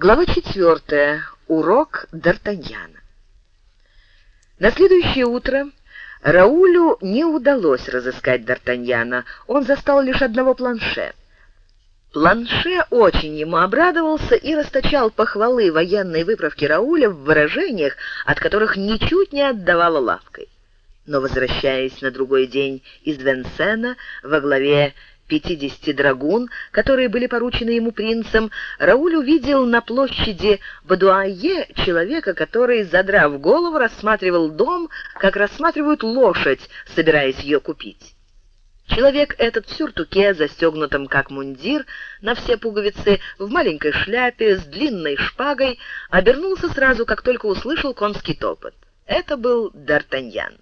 Глава четвертая. Урок Д'Артаньяна. На следующее утро Раулю не удалось разыскать Д'Артаньяна. Он застал лишь одного планше. Планше очень ему обрадовался и расточал похвалы военной выправки Рауля в выражениях, от которых ничуть не отдавала лавкой. Но, возвращаясь на другой день из Венсена во главе 50 драгун, которые были поручены ему принцем, Рауль увидел на площади Бадуае человека, который, задрав голову, рассматривал дом, как рассматривают лошадь, собираясь ее купить. Человек этот в сюртуке, застегнутом как мундир, на все пуговицы, в маленькой шляпе, с длинной шпагой, обернулся сразу, как только услышал конский топот. Это был Д'Артаньян.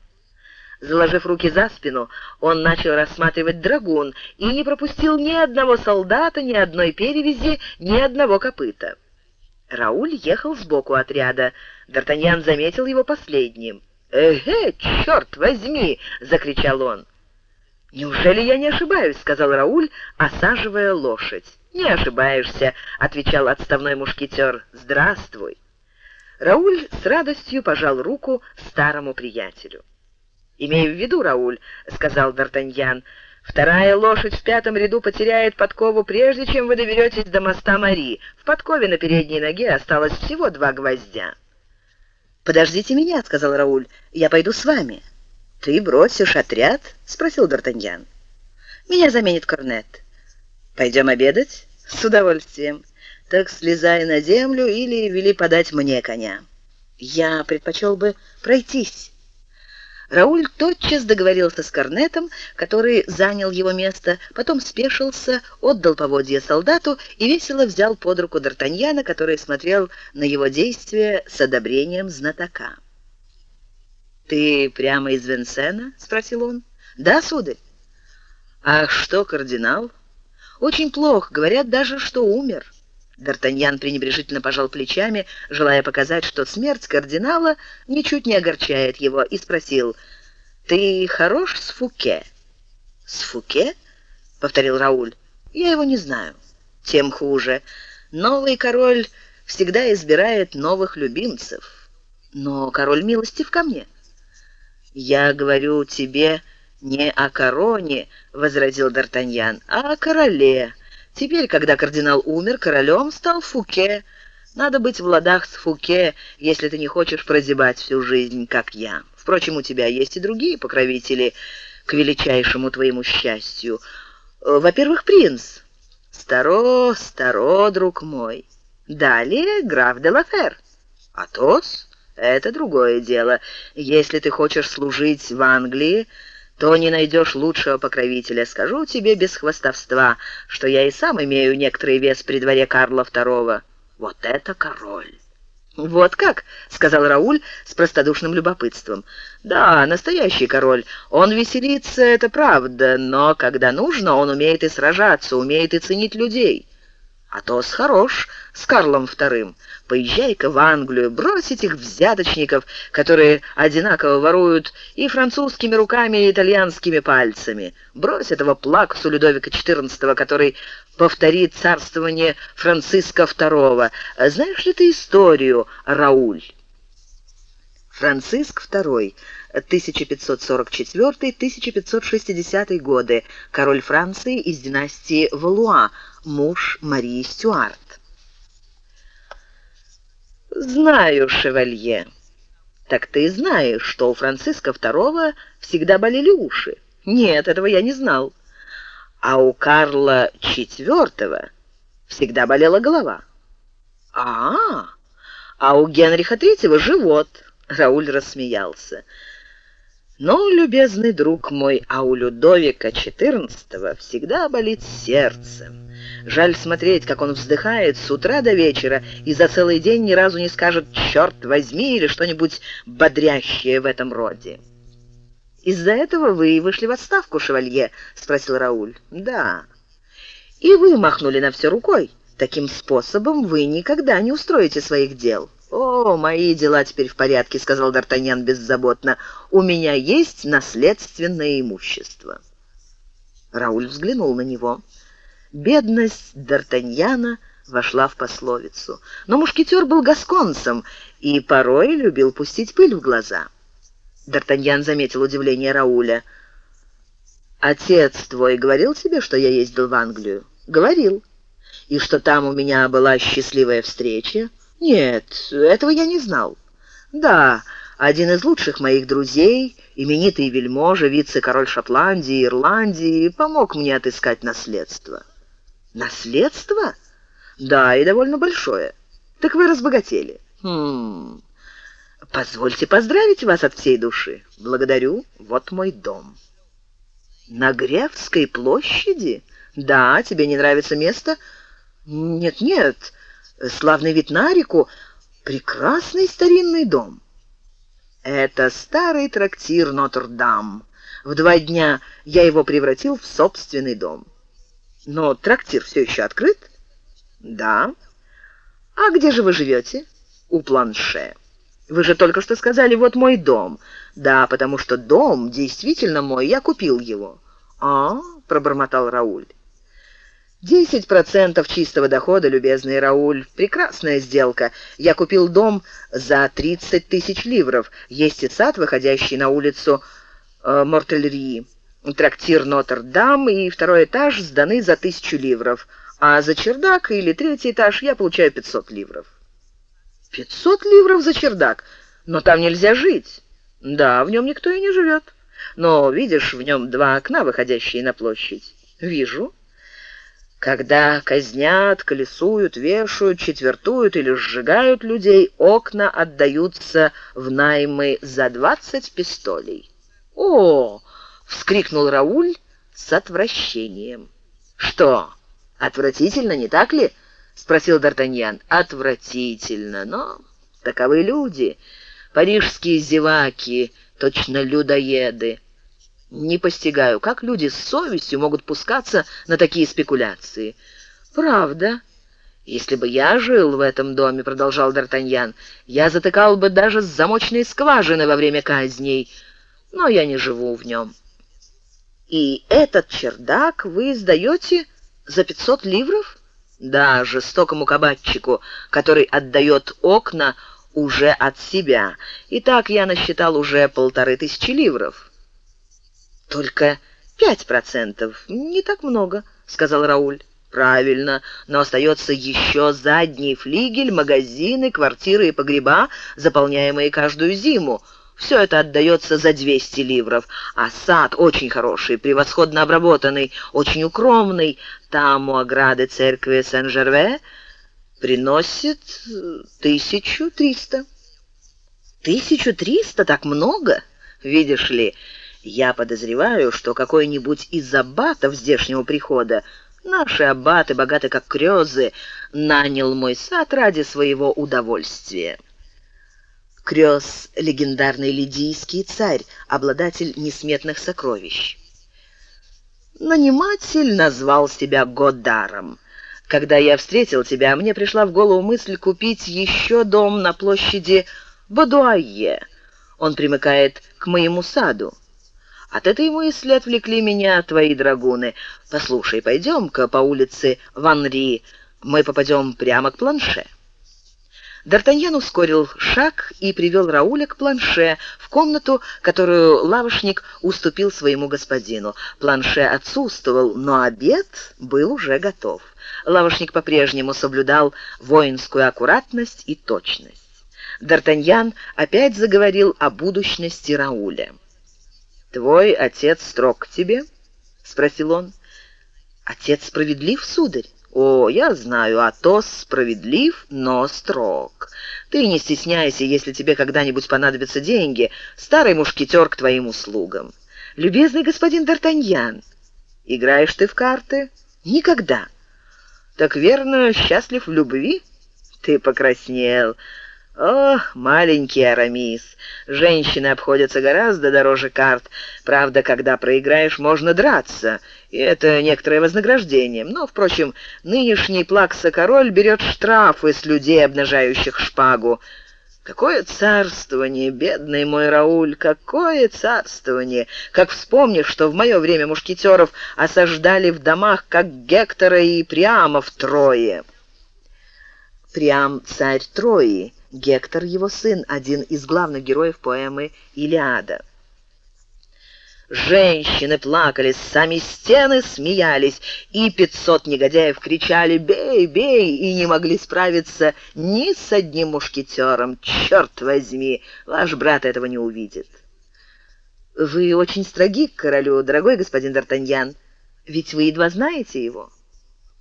Заложив руки за спину, он начал рассматривать драгун и не пропустил ни одного солдата, ни одной перевязи, ни одного копыта. Рауль ехал сбоку отряда. Д'Артаньян заметил его последним. «Эге, черт возьми!» — закричал он. «Неужели я не ошибаюсь?» — сказал Рауль, осаживая лошадь. «Не ошибаешься», — отвечал отставной мушкетер. «Здравствуй». Рауль с радостью пожал руку старому приятелю. «Имею в виду, Рауль», — сказал Д'Артаньян, — «вторая лошадь в пятом ряду потеряет подкову, прежде чем вы доберетесь до моста Мари. В подкове на передней ноге осталось всего два гвоздя». «Подождите меня», — сказал Рауль, — «я пойду с вами». «Ты бросишь отряд?» — спросил Д'Артаньян. «Меня заменит Корнет». «Пойдем обедать?» «С удовольствием. Так слезай на землю или вели подать мне коня». «Я предпочел бы пройтись». Рауль тотчас договорился с Корнетом, который занял его место, потом спешился, отдал поводья солдату и весело взял под руку Д'Артаньяна, который смотрел на его действия с одобрением знатока. «Ты прямо из Венсена?» — спросил он. «Да, сударь». «А что кардинал?» «Очень плохо. Говорят даже, что умер». Д'Артаньян пренебрежительно пожал плечами, желая показать, что смерть кардинала ничуть не огорчает его, и спросил, «Ты хорош с Фуке?» «С Фуке?» — повторил Рауль. «Я его не знаю». «Тем хуже. Новый король всегда избирает новых любимцев. Но король милостив ко мне». «Я говорю тебе не о короне», — возразил Д'Артаньян, — «а о короле». Теперь, когда кардинал умер, королем стал Фуке. Надо быть в ладах с Фуке, если ты не хочешь прозябать всю жизнь, как я. Впрочем, у тебя есть и другие покровители к величайшему твоему счастью. Во-первых, принц. Старо, старо, друг мой. Далее граф де Лафер. Атос — это другое дело. Если ты хочешь служить в Англии, то не найдешь лучшего покровителя. Скажу тебе без хвастовства, что я и сам имею некоторый вес при дворе Карла II. Вот это король!» «Вот как?» — сказал Рауль с простодушным любопытством. «Да, настоящий король. Он веселится, это правда, но когда нужно, он умеет и сражаться, умеет и ценить людей». Атос хорош с Карлом II. Поезжай-ка в Англию, брось этих взяточников, которые одинаково воруют и французскими руками, и итальянскими пальцами. Брось этого плаксу Людовика XIV, который повторит царствование Франциска II. Знаешь ли ты историю, Рауль? Франциск II, 1544-1560 годы, король Франции из династии Валуа, муж Марии Стюарт. «Знаю, шевалье». «Так ты знаешь, что у Франциска II всегда болели уши?» «Нет, этого я не знал». «А у Карла IV всегда болела голова?» «А, -а, -а. а у Генриха III живот». Рауль рассмеялся. Но, любезный друг мой, а у Людовика XIV всегда болит сердце. Жаль смотреть, как он вздыхает с утра до вечера и за целый день ни разу не скажет «черт возьми» или что-нибудь бодрящее в этом роде. «Из-за этого вы вышли в отставку, шевалье?» — спросил Рауль. «Да». «И вы махнули на все рукой. Таким способом вы никогда не устроите своих дел». «О, мои дела теперь в порядке», — сказал Д'Артаньян беззаботно. «У меня есть наследственное имущество». Рауль взглянул на него. Бедность Д'Артаньяна вошла в пословицу. Но мушкетер был гасконцем и порой любил пустить пыль в глаза. Д'Артаньян заметил удивление Рауля. «Отец твой говорил тебе, что я ездил в Англию?» «Говорил. И что там у меня была счастливая встреча?» «Нет, этого я не знал». «Да, один из лучших моих друзей, именитый вельможа, вице-король Шотландии, Ирландии, помог мне отыскать наследство». «Наследство?» «Да, и довольно большое. Так вы разбогатели». «Хм... Позвольте поздравить вас от всей души. Благодарю. Вот мой дом». «На Гревской площади? Да, тебе не нравится место?» «Нет-нет, славный вид на реку, прекрасный старинный дом». Это старый трактир Нотр-Дам. В два дня я его превратил в собственный дом. Но трактир все еще открыт? Да. А где же вы живете? У планше. Вы же только что сказали, вот мой дом. Да, потому что дом действительно мой, я купил его. А, пробормотал Рауль. «Десять процентов чистого дохода, любезный Рауль. Прекрасная сделка. Я купил дом за тридцать тысяч ливров. Есть и сад, выходящий на улицу э, Мортельри. Трактир Нотр-Дам и второй этаж сданы за тысячу ливров. А за чердак или третий этаж я получаю пятьсот ливров». «Пятьсот ливров за чердак? Но там нельзя жить». «Да, в нем никто и не живет. Но видишь, в нем два окна, выходящие на площадь». «Вижу». Когда казнят, колесуют, вешают, четвертуют или сжигают людей, окна отдаются в наймы за двадцать пистолей. «О!» — вскрикнул Рауль с отвращением. «Что, отвратительно, не так ли?» — спросил Д'Артаньян. «Отвратительно, но таковы люди, парижские зеваки, точно людоеды». Не постигаю, как люди с совестью могут пускаться на такие спекуляции. Правда? Если бы я жил в этом доме, продолжал Д'Артаньян, я затыкал бы даже замочные скважины во время казней, но я не живу в нем. И этот чердак вы сдаете за пятьсот ливров? Да, жестокому кабачику, который отдает окна уже от себя. И так я насчитал уже полторы тысячи ливров. «Только пять процентов, не так много», — сказал Рауль. «Правильно, но остается еще задний флигель, магазины, квартиры и погреба, заполняемые каждую зиму. Все это отдается за 200 ливров, а сад очень хороший, превосходно обработанный, очень укромный. Там у ограды церкви Сен-Жерве приносит тысячу триста». «Тысячу триста? Так много? Видишь ли...» Я подозреваю, что какой-нибудь из аббатов здешнего прихода, наши аббаты, богаты как крёзы, нанял мой сад ради своего удовольствия. Крёз — легендарный лидийский царь, обладатель несметных сокровищ. Наниматель назвал себя Годаром. Когда я встретил тебя, мне пришла в голову мысль купить еще дом на площади Бодуайе. Он примыкает к моему саду. От этой мысли отвлекли меня твои драгуны. Послушай, пойдем-ка по улице Ванри, мы попадем прямо к планше». Д'Артаньян ускорил шаг и привел Рауля к планше, в комнату, которую лавочник уступил своему господину. Планше отсутствовал, но обед был уже готов. Лавочник по-прежнему соблюдал воинскую аккуратность и точность. Д'Артаньян опять заговорил о будущности Рауля. «Твой отец строг к тебе?» — спросил он. «Отец справедлив, сударь?» «О, я знаю, Атос справедлив, но строг. Ты не стесняйся, если тебе когда-нибудь понадобятся деньги. Старый мушкетер к твоим услугам. Любезный господин Д'Артаньян, играешь ты в карты?» «Никогда». «Так верно, счастлив в любви?» «Ты покраснел». Ох, маленький Арамис, женщины обходятся гораздо дороже карт. Правда, когда проиграешь, можно драться, и это некоторое вознаграждение. Но, впрочем, нынешний плакса-король берет штрафы с людей, обнажающих шпагу. Какое царствование, бедный мой Рауль, какое царствование! Как вспомнишь, что в мое время мушкетеров осаждали в домах, как Гектора и Приама втрое. Приам царь Трои, Гектор его сын, один из главных героев поэмы «Илиада». Женщины плакали, сами стены смеялись, и пятьсот негодяев кричали «Бей, бей!» и не могли справиться ни с одним мушкетером. Черт возьми, ваш брат этого не увидит. Вы очень строги к королю, дорогой господин Д'Артаньян, ведь вы едва знаете его.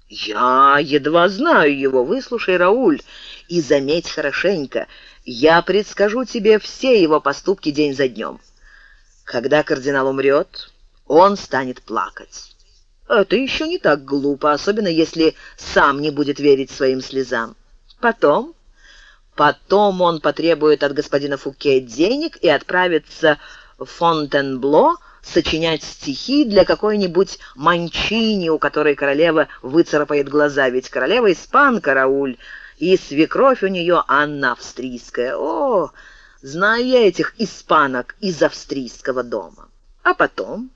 Я едва знаю его, выслушай, Рауль, и заметь хорошенько, я предскажу тебе все его поступки день за днем. Когда кардинал умрет, он станет плакать. Это еще не так глупо, особенно если сам не будет верить своим слезам. Потом, потом он потребует от господина Фуке денег и отправится в Фонтенбло сочинять стихи для какой-нибудь манчини, у которой королева выцарапает глаза, ведь королева испанка, Рауль, и свекровь у нее Анна Австрийская. О, Знаю я этих испанок из австрийского дома. А потом...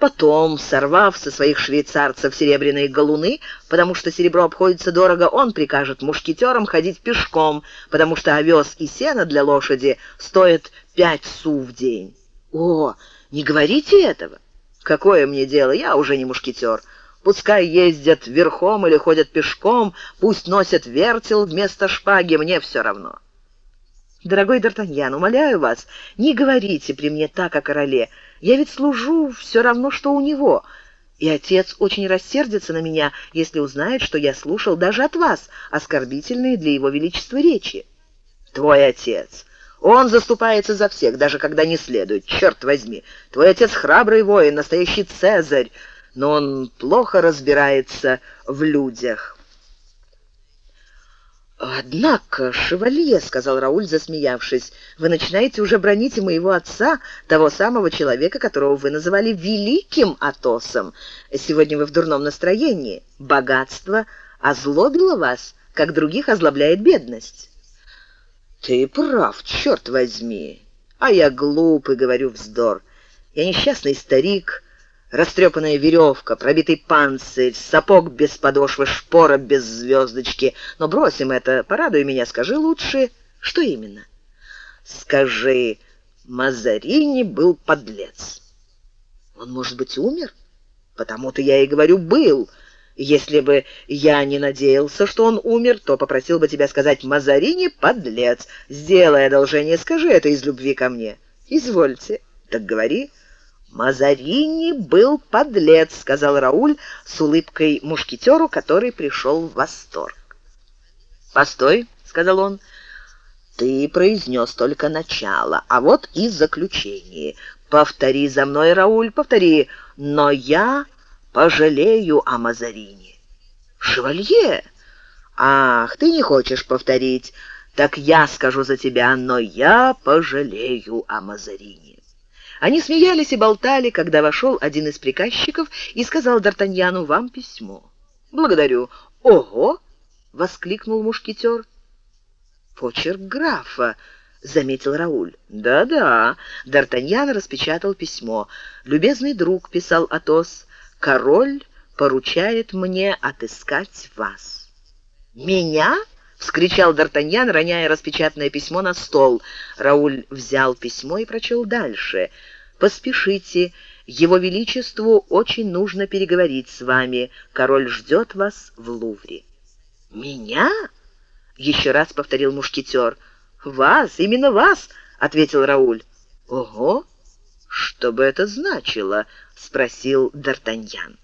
Потом, сорвав со своих швейцарцев серебряные галуны, потому что серебро обходится дорого, он прикажет мушкетерам ходить пешком, потому что овес и сено для лошади стоят пять су в день. О, не говорите этого! Какое мне дело, я уже не мушкетер. Пускай ездят верхом или ходят пешком, пусть носят вертел вместо шпаги, мне все равно. Дорогой Д'Артаньян, умоляю вас, не говорите при мне так о короле. Я ведь служу все равно, что у него. И отец очень рассердится на меня, если узнает, что я слушал даже от вас оскорбительные для его величества речи. Твой отец... Он заступается за всех, даже когда не следует. Черт возьми, твой отец храбрый воин, настоящий цезарь, но он плохо разбирается в людях. «Однако, шевалье», — сказал Рауль, засмеявшись, — «вы начинаете уже бронить и моего отца, того самого человека, которого вы называли великим Атосом. Сегодня вы в дурном настроении. Богатство озлобило вас, как других озлобляет бедность». «Ты прав, черт возьми! А я глупый, говорю вздор. Я несчастный старик, растрепанная веревка, пробитый панцирь, сапог без подошвы, шпора без звездочки. Но бросим это, порадуй меня, скажи лучше, что именно? Скажи, Мазарини был подлец. Он, может быть, умер? Потому-то я и говорю «был». Если бы я не надеялся, что он умер, то попросил бы тебя сказать «Мазарини — подлец». Сделай одолжение, скажи это из любви ко мне. Извольте. Так говори. «Мазарини был подлец», — сказал Рауль с улыбкой мушкетеру, который пришел в восторг. «Постой», — сказал он, — «ты произнес только начало, а вот и заключение. Повтори за мной, Рауль, повтори, но я пожалею о Мазарине». «Шевалье! Ах, ты не хочешь повторить, так я скажу за тебя, но я пожалею о Мазарине». Они смеялись и болтали, когда вошел один из приказчиков и сказал Д'Артаньяну, «Вам письмо». «Благодарю». «Ого!» — воскликнул мушкетер. «Почерк графа», — заметил Рауль. «Да-да», — Д'Артаньян распечатал письмо. «Любезный друг», — писал Атос, — «король поручает мне отыскать вас». «Меня?» — вскричал Д'Артаньян, роняя распечатанное письмо на стол. Рауль взял письмо и прочел дальше — Поспешите, его величеству очень нужно переговорить с вами. Король ждет вас в Лувре». «Меня?» — еще раз повторил мушкетер. «Вас, именно вас!» — ответил Рауль. «Ого! Что бы это значило?» — спросил Д'Артаньян.